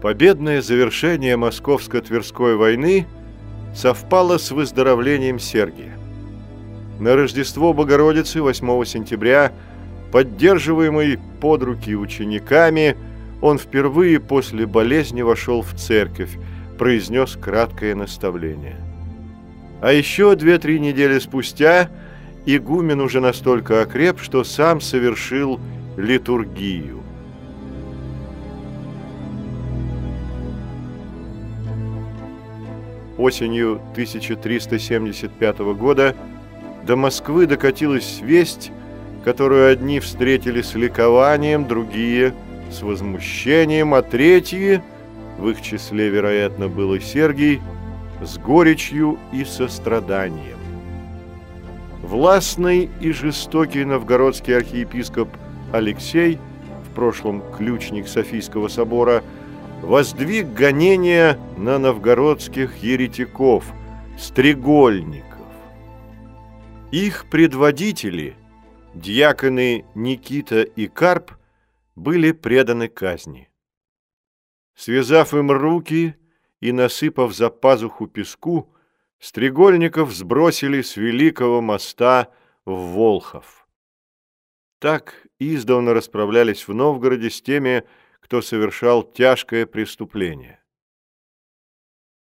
Победное завершение Московско-Тверской войны совпало с выздоровлением Сергия. На Рождество Богородицы 8 сентября, поддерживаемый под руки учениками, он впервые после болезни вошел в церковь, произнес краткое наставление. А еще две-три недели спустя игумен уже настолько окреп, что сам совершил литургию. Осенью 1375 года до Москвы докатилась весть, которую одни встретили с ликованием, другие – с возмущением, а третьи, в их числе, вероятно, был и Сергий, с горечью и состраданием. Властный и жестокий новгородский архиепископ Алексей, в прошлом ключник Софийского собора, воздвиг гонения на новгородских еретиков, стрегольников. Их предводители, дьяконы Никита и Карп, были преданы казни. Связав им руки и насыпав за пазуху песку, Стрегольников сбросили с Великого моста в Волхов. Так издавна расправлялись в Новгороде с теми, кто совершал тяжкое преступление.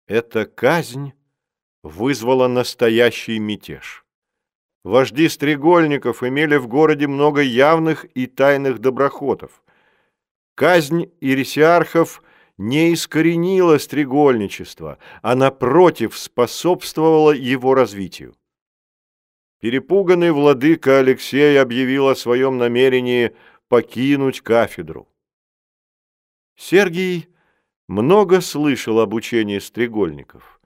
Эта казнь вызвала настоящий мятеж. Вожди стрегольников имели в городе много явных и тайных доброхотов. Казнь ирисиархов не искоренила стрегольничество, а напротив способствовала его развитию. Перепуганный владыка Алексей объявил о своем намерении покинуть кафедру. Сергий много слышал об учении стрегольников.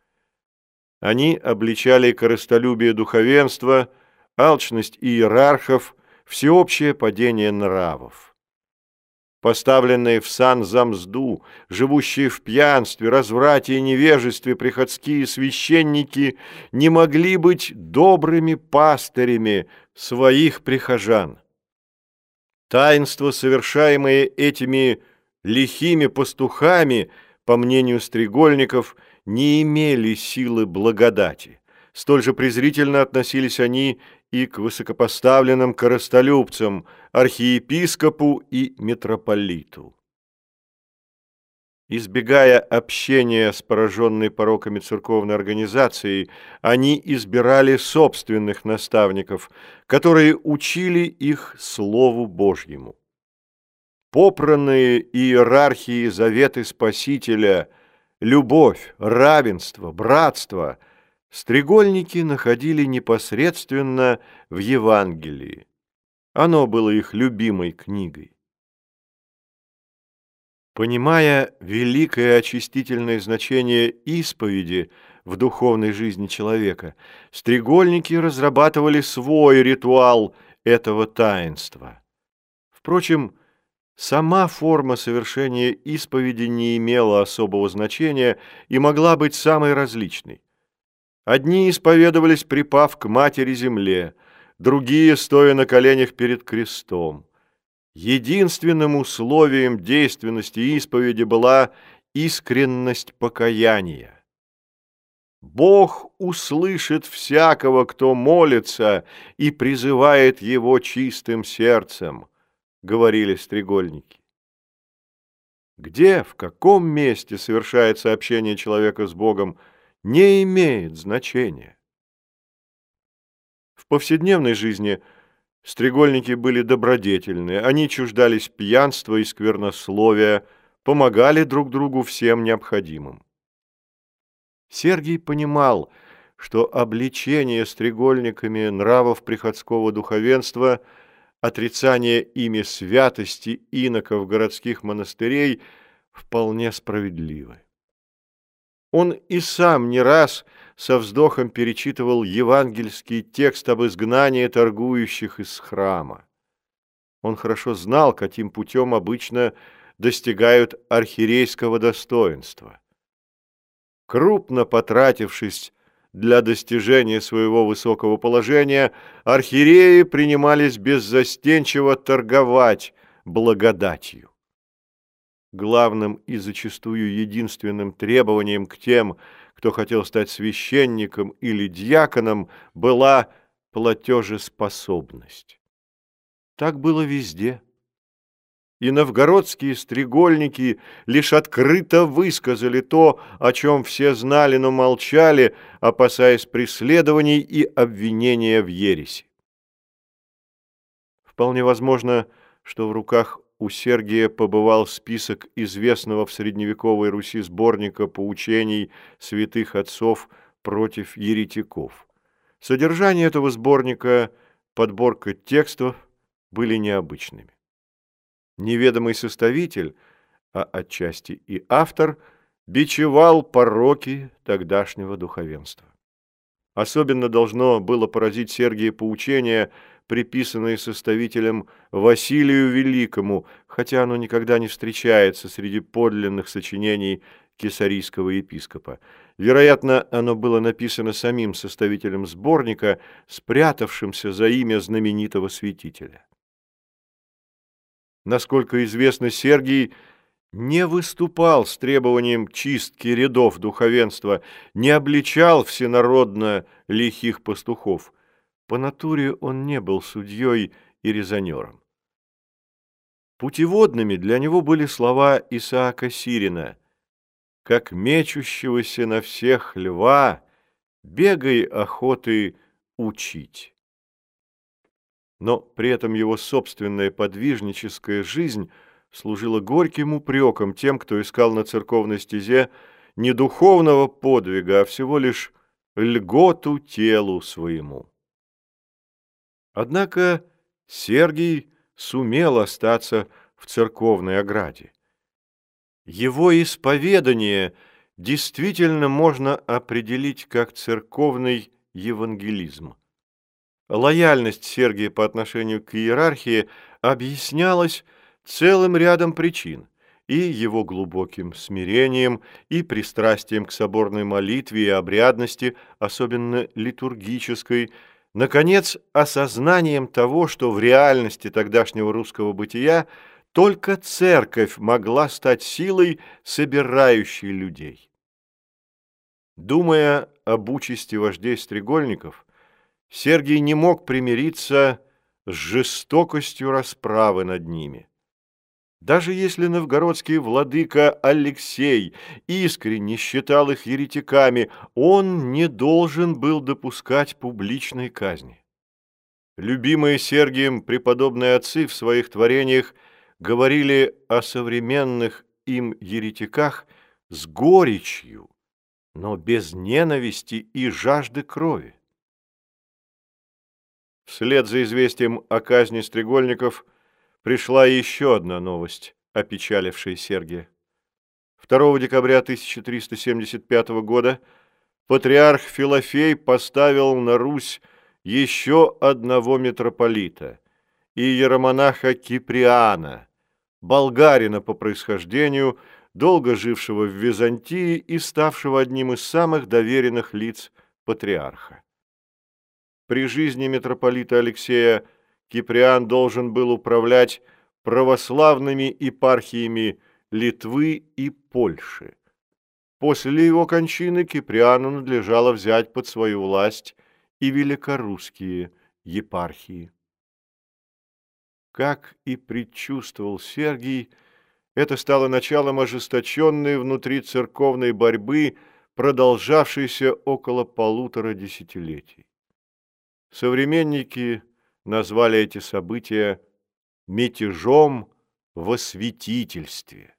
Они обличали корыстолюбие духовенства, алчность иерархов, всеобщее падение нравов поставленные в сан за мзду, живущие в пьянстве, разврате и невежестве приходские священники не могли быть добрыми пастырями своих прихожан. Таинства, совершаемые этими лихими пастухами, по мнению стрегольников, не имели силы благодати. Столь же презрительно относились они и к высокопоставленным коростолюбцам, архиепископу и митрополиту. Избегая общения с пораженной пороками церковной организацией, они избирали собственных наставников, которые учили их Слову Божьему. Попранные иерархии заветы Спасителя – любовь, равенство, братство – Стрегольники находили непосредственно в Евангелии. Оно было их любимой книгой. Понимая великое очистительное значение исповеди в духовной жизни человека, стрегольники разрабатывали свой ритуал этого таинства. Впрочем, сама форма совершения исповеди не имела особого значения и могла быть самой различной. Одни исповедовались, припав к матери земле, другие, стоя на коленях перед крестом. Единственным условием действенности исповеди была искренность покаяния. Бог услышит всякого, кто молится и призывает его чистым сердцем, говорили стрегольники. Где, в каком месте совершается общение человека с Богом – не имеет значения. В повседневной жизни стрегольники были добродетельны, они чуждались пьянства и сквернословия, помогали друг другу всем необходимым. Сергий понимал, что обличение стрегольниками нравов приходского духовенства, отрицание ими святости иноков городских монастырей вполне справедливы. Он и сам не раз со вздохом перечитывал евангельский текст об изгнании торгующих из храма. Он хорошо знал, каким путем обычно достигают архирейского достоинства. Крупно потратившись для достижения своего высокого положения, архиереи принимались беззастенчиво торговать благодатью. главным и зачастую единственным требованием к тем, кто хотел стать священником или дьяконом, была платежеспособность. Так было везде. И новгородские стрегольники лишь открыто высказали то, о чем все знали, но молчали, опасаясь преследований и обвинения в ереси. Вполне возможно, что в руках у Сергия побывал список известного в средневековой Руси сборника поучений святых отцов против еретиков. Содержание этого сборника, подборка текстов были необычными. Неведомый составитель, а отчасти и автор, бичевал пороки тогдашнего духовенства. Особенно должно было поразить Сергия поучение – приписанное составителем Василию Великому, хотя оно никогда не встречается среди подлинных сочинений кесарийского епископа. Вероятно, оно было написано самим составителем сборника, спрятавшимся за имя знаменитого святителя. Насколько известно, Сергий не выступал с требованием чистки рядов духовенства, не обличал всенародно лихих пастухов – по натуре он не был судьей и резонером. Путеводными для него были слова Исаака Сирина «Как мечущегося на всех льва, бегай охоты учить». Но при этом его собственная подвижническая жизнь служила горьким упреком тем, кто искал на церковной стезе не духовного подвига, а всего лишь льготу телу своему. Однако Сергий сумел остаться в церковной ограде. Его исповедание действительно можно определить как церковный евангелизм. Лояльность Сергия по отношению к иерархии объяснялась целым рядом причин и его глубоким смирением, и пристрастием к соборной молитве и обрядности, особенно литургической, Наконец, осознанием того, что в реальности тогдашнего русского бытия только церковь могла стать силой, собирающей людей. Думая об участи вождей стрегольников, Сергий не мог примириться с жестокостью расправы над ними. Даже если новгородский владыка Алексей искренне считал их еретиками, он не должен был допускать публичной казни. Любимые Сергием преподобные отцы в своих творениях говорили о современных им еретиках с горечью, но без ненависти и жажды крови. Вслед за известием о казни стрегольников – пришла еще одна новость, опечалившая Сергия. 2 декабря 1375 года патриарх Филофей поставил на Русь еще одного митрополита, иеромонаха Киприана, болгарина по происхождению, долго жившего в Византии и ставшего одним из самых доверенных лиц патриарха. При жизни митрополита Алексея Киприан должен был управлять православными епархиями Литвы и Польши. После его кончины Киприану надлежало взять под свою власть и великорусские епархии. Как и предчувствовал Сергий, это стало началом ожесточенной внутри церковной борьбы, продолжавшейся около полутора десятилетий. Современники назвали эти события мятежом во святительстве.